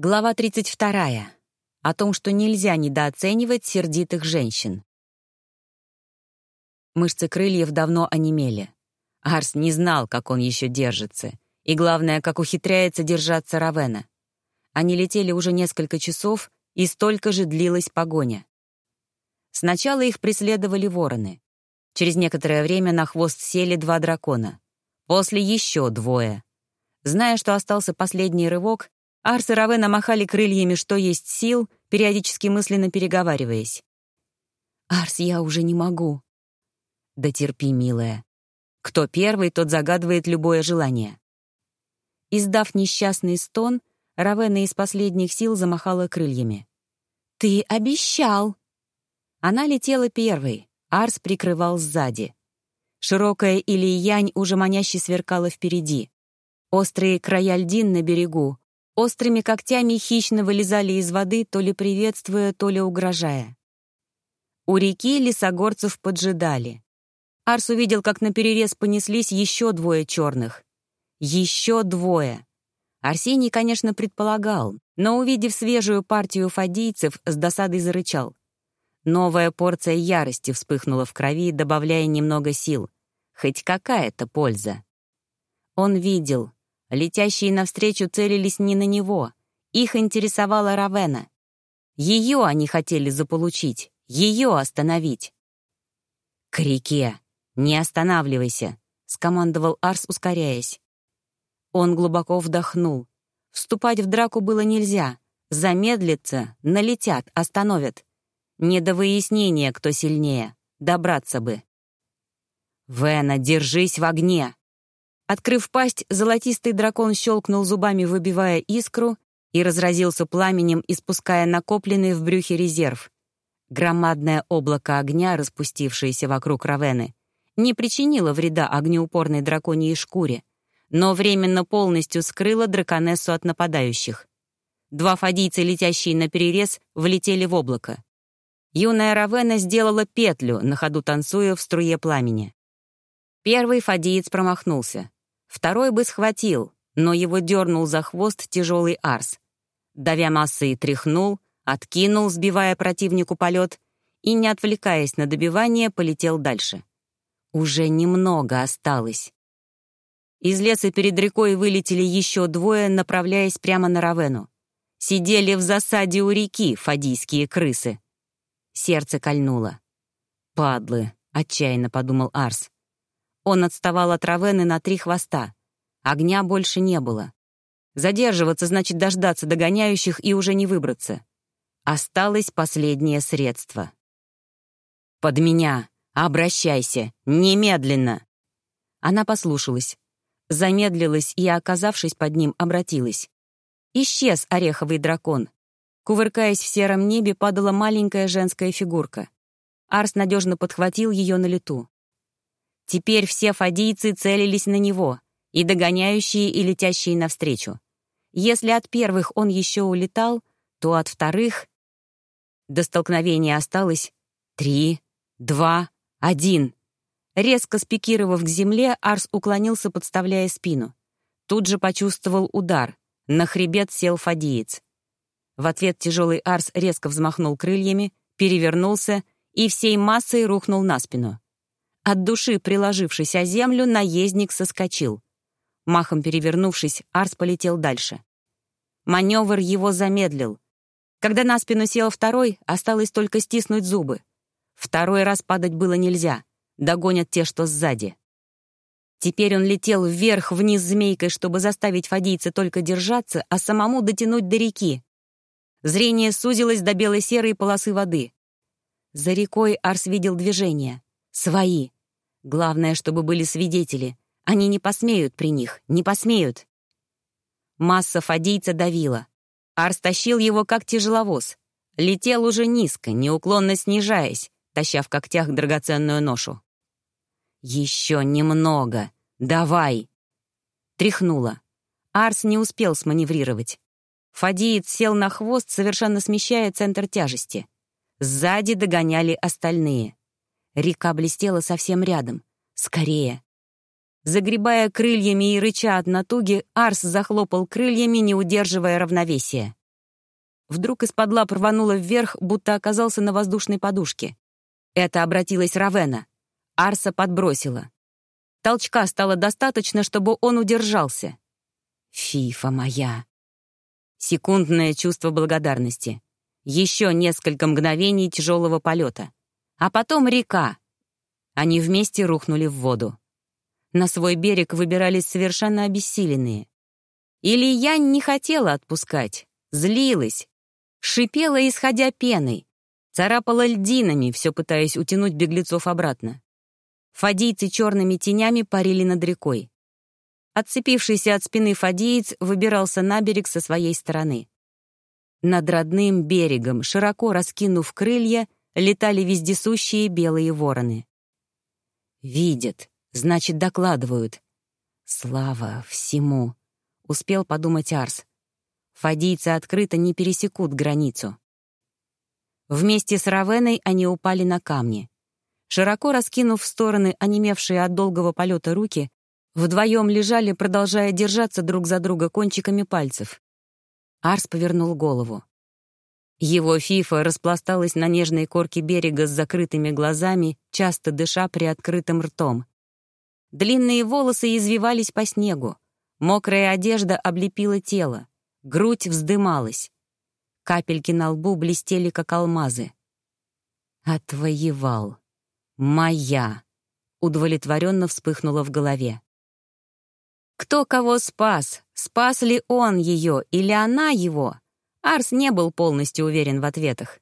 Глава 32. О том, что нельзя недооценивать сердитых женщин. Мышцы крыльев давно онемели. Арс не знал, как он еще держится. И главное, как ухитряется держаться Равена. Они летели уже несколько часов, и столько же длилась погоня. Сначала их преследовали вороны. Через некоторое время на хвост сели два дракона. После еще двое. Зная, что остался последний рывок, Арс и Равена махали крыльями, что есть сил, периодически мысленно переговариваясь. «Арс, я уже не могу». «Да терпи, милая. Кто первый, тот загадывает любое желание». Издав несчастный стон, Равена из последних сил замахала крыльями. «Ты обещал!» Она летела первой, Арс прикрывал сзади. Широкая Ильянь уже маняще сверкала впереди. Острые края льдин на берегу, Острыми когтями хищно вылезали из воды, то ли приветствуя, то ли угрожая. У реки лесогорцев поджидали. Арс увидел, как наперерез понеслись еще двое черных. Еще двое. Арсений, конечно, предполагал, но, увидев свежую партию фадийцев, с досадой зарычал. Новая порция ярости вспыхнула в крови, добавляя немного сил. Хоть какая-то польза. Он видел, Летящие навстречу целились не на него. Их интересовала Равена. Ее они хотели заполучить, ее остановить. «К реке! Не останавливайся!» — скомандовал Арс, ускоряясь. Он глубоко вдохнул. Вступать в драку было нельзя. Замедлиться, налетят, остановят. Не до выяснения, кто сильнее. Добраться бы. «Вена, держись в огне!» Открыв пасть, золотистый дракон щелкнул зубами, выбивая искру, и разразился пламенем, испуская накопленный в брюхе резерв. Громадное облако огня, распустившееся вокруг Равены, не причинило вреда огнеупорной драконьей шкуре, но временно полностью скрыло драконессу от нападающих. Два фадийца, летящие на перерез, влетели в облако. Юная Равена сделала петлю, на ходу танцуя в струе пламени. Первый фадиец промахнулся. Второй бы схватил, но его дернул за хвост тяжелый арс. Давя массой тряхнул, откинул, сбивая противнику полет, и, не отвлекаясь на добивание, полетел дальше. Уже немного осталось. Из леса перед рекой вылетели еще двое, направляясь прямо на Равену. Сидели в засаде у реки фадийские крысы. Сердце кольнуло. «Падлы», — отчаянно подумал Арс. Он отставал от Равены на три хвоста. Огня больше не было. Задерживаться значит дождаться догоняющих и уже не выбраться. Осталось последнее средство. «Под меня! Обращайся! Немедленно!» Она послушалась. Замедлилась и, оказавшись под ним, обратилась. Исчез ореховый дракон. Кувыркаясь в сером небе, падала маленькая женская фигурка. Арс надежно подхватил ее на лету. Теперь все фадийцы целились на него, и догоняющие, и летящие навстречу. Если от первых он еще улетал, то от вторых... До столкновения осталось три, два, один. Резко спикировав к земле, Арс уклонился, подставляя спину. Тут же почувствовал удар. На хребет сел фадиец. В ответ тяжелый Арс резко взмахнул крыльями, перевернулся и всей массой рухнул на спину. От души приложившись о землю, наездник соскочил. Махом перевернувшись, Арс полетел дальше. Маневр его замедлил. Когда на спину сел второй, осталось только стиснуть зубы. Второй раз падать было нельзя. Догонят те, что сзади. Теперь он летел вверх-вниз змейкой, чтобы заставить фадийца только держаться, а самому дотянуть до реки. Зрение сузилось до бело-серой полосы воды. За рекой Арс видел движение. Свои. Главное, чтобы были свидетели. Они не посмеют при них, не посмеют. Масса фадийца давила. Арс тащил его, как тяжеловоз. Летел уже низко, неуклонно снижаясь, таща в когтях драгоценную ношу. «Еще немного! Давай!» Тряхнула. Арс не успел сманеврировать. Фадиец сел на хвост, совершенно смещая центр тяжести. Сзади догоняли остальные. Река блестела совсем рядом. Скорее. Загребая крыльями и рыча от натуги, Арс захлопал крыльями, не удерживая равновесия. вдруг из-под лап рвануло вверх, будто оказался на воздушной подушке. Это обратилась Равена. Арса подбросила. Толчка стало достаточно, чтобы он удержался. «Фифа моя!» Секундное чувство благодарности. Еще несколько мгновений тяжелого полета. А потом река. Они вместе рухнули в воду. На свой берег выбирались совершенно обессиленные. Или я не хотела отпускать, злилась, шипела, исходя пеной, царапала льдинами, все пытаясь утянуть беглецов обратно. Фадийцы черными тенями парили над рекой. Отцепившийся от спины фадиец выбирался на берег со своей стороны. Над родным берегом, широко раскинув крылья, летали вездесущие белые вороны. «Видят, значит, докладывают. Слава всему!» — успел подумать Арс. Фадийцы открыто не пересекут границу. Вместе с Равеной они упали на камни. Широко раскинув в стороны онемевшие от долгого полета руки, вдвоем лежали, продолжая держаться друг за друга кончиками пальцев. Арс повернул голову. Его фифа распласталась на нежной корке берега с закрытыми глазами, часто дыша приоткрытым ртом. Длинные волосы извивались по снегу. Мокрая одежда облепила тело. Грудь вздымалась. Капельки на лбу блестели, как алмазы. «Отвоевал. Моя!» — удовлетворенно вспыхнуло в голове. Кто кого спас? Спас ли он ее или она его? Арс не был полностью уверен в ответах.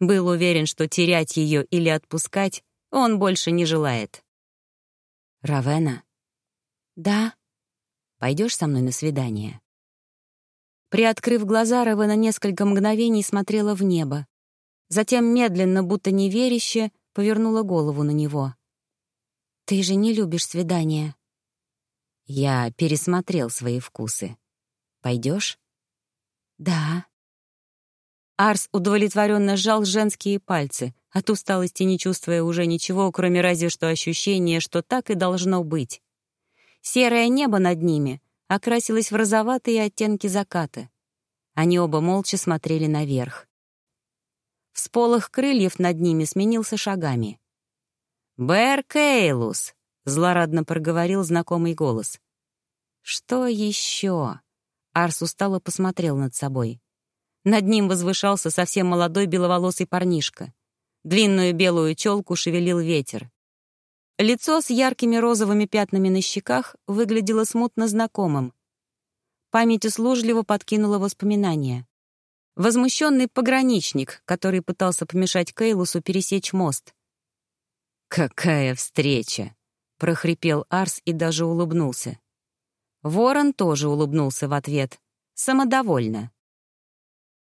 Был уверен, что терять ее или отпускать он больше не желает. «Равена?» «Да». «Пойдешь со мной на свидание?» Приоткрыв глаза, Равена несколько мгновений смотрела в небо. Затем медленно, будто неверяще, повернула голову на него. «Ты же не любишь свидания?» Я пересмотрел свои вкусы. Пойдешь? Да. Арс удовлетворенно сжал женские пальцы, от усталости не чувствуя уже ничего, кроме разве что ощущения, что так и должно быть. Серое небо над ними окрасилось в розоватые оттенки заката. Они оба молча смотрели наверх. Всполох крыльев над ними сменился шагами. «Бэр Кейлус!» Злорадно проговорил знакомый голос. «Что еще?» Арс устало посмотрел над собой. Над ним возвышался совсем молодой беловолосый парнишка. Длинную белую челку шевелил ветер. Лицо с яркими розовыми пятнами на щеках выглядело смутно знакомым. Память услужливо подкинула воспоминания. Возмущенный пограничник, который пытался помешать Кейлусу пересечь мост. «Какая встреча!» — прохрипел Арс и даже улыбнулся. Ворон тоже улыбнулся в ответ. Самодовольно.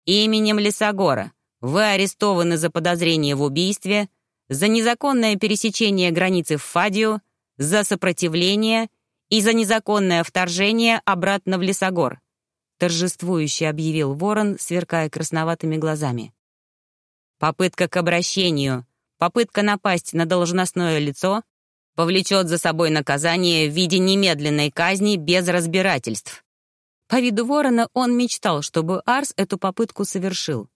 «Именем Лесогора вы арестованы за подозрение в убийстве, за незаконное пересечение границы в Фадию, за сопротивление и за незаконное вторжение обратно в Лесогор», торжествующе объявил Ворон, сверкая красноватыми глазами. «Попытка к обращению, попытка напасть на должностное лицо повлечет за собой наказание в виде немедленной казни без разбирательств. По виду ворона он мечтал, чтобы Арс эту попытку совершил.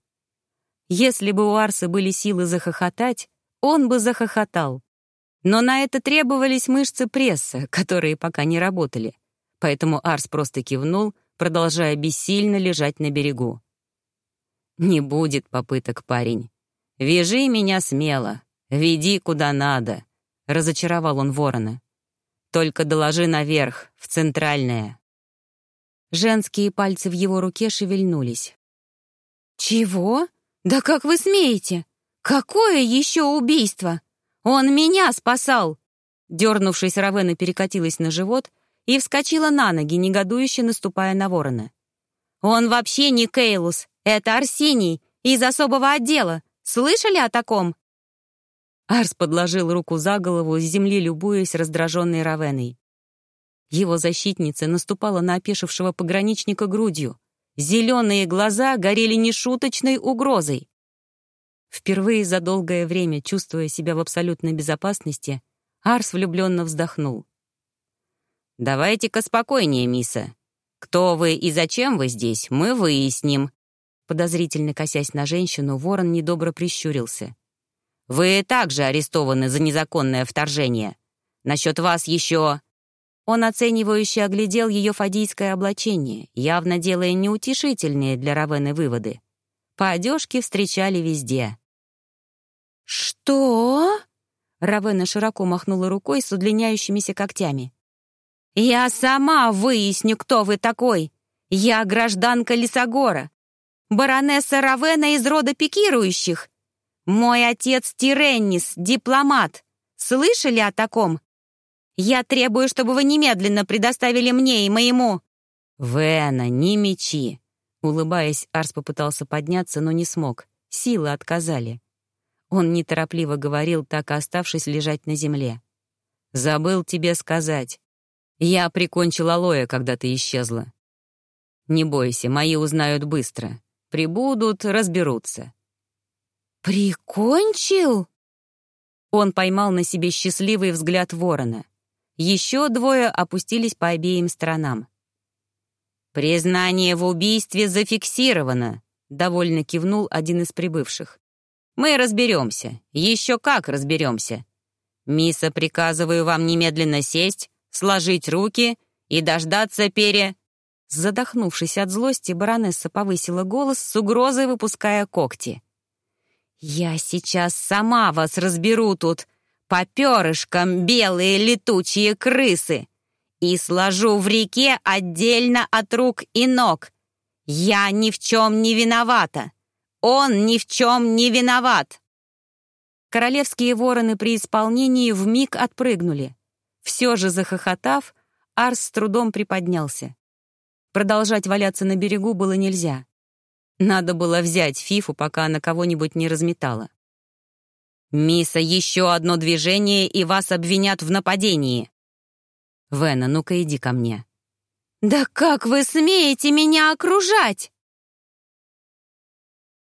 Если бы у Арса были силы захохотать, он бы захохотал. Но на это требовались мышцы пресса, которые пока не работали. Поэтому Арс просто кивнул, продолжая бессильно лежать на берегу. «Не будет попыток, парень. Вяжи меня смело, веди куда надо. Разочаровал он ворона. «Только доложи наверх, в центральное». Женские пальцы в его руке шевельнулись. «Чего? Да как вы смеете? Какое еще убийство? Он меня спасал!» Дернувшись, Равена перекатилась на живот и вскочила на ноги, негодующе наступая на ворона. «Он вообще не Кейлус, это Арсений из особого отдела. Слышали о таком? Арс подложил руку за голову, с земли любуясь раздраженной Равеной. Его защитница наступала на опешившего пограничника грудью. Зеленые глаза горели нешуточной угрозой. Впервые за долгое время, чувствуя себя в абсолютной безопасности, Арс влюбленно вздохнул. «Давайте-ка спокойнее, мисса. Кто вы и зачем вы здесь, мы выясним», Подозрительно косясь на женщину, ворон недобро прищурился. «Вы также арестованы за незаконное вторжение. Насчет вас еще...» Он оценивающе оглядел ее фадийское облачение, явно делая неутешительные для Равены выводы. По одежке встречали везде. «Что?» Равена широко махнула рукой с удлиняющимися когтями. «Я сама выясню, кто вы такой. Я гражданка Лисогора, баронесса Равена из рода пикирующих. Мой отец Тиреннис, дипломат. Слышали о таком? Я требую, чтобы вы немедленно предоставили мне и моему...» «Вена, не мечи!» Улыбаясь, Арс попытался подняться, но не смог. Силы отказали. Он неторопливо говорил, так и оставшись лежать на земле. «Забыл тебе сказать. Я прикончил Алоя, когда ты исчезла. Не бойся, мои узнают быстро. Прибудут, разберутся». «Прикончил?» Он поймал на себе счастливый взгляд ворона. Еще двое опустились по обеим сторонам. «Признание в убийстве зафиксировано», — довольно кивнул один из прибывших. «Мы разберемся. Еще как разберемся. Миса, приказываю вам немедленно сесть, сложить руки и дождаться пере...» Задохнувшись от злости, баронесса повысила голос с угрозой, выпуская когти. «Я сейчас сама вас разберу тут, по перышкам белые летучие крысы, и сложу в реке отдельно от рук и ног. Я ни в чем не виновата. Он ни в чем не виноват!» Королевские вороны при исполнении вмиг отпрыгнули. Все же захохотав, Арс с трудом приподнялся. Продолжать валяться на берегу было нельзя. Надо было взять Фифу, пока она кого-нибудь не разметала. «Миса, еще одно движение, и вас обвинят в нападении!» «Вена, ну-ка иди ко мне». «Да как вы смеете меня окружать?»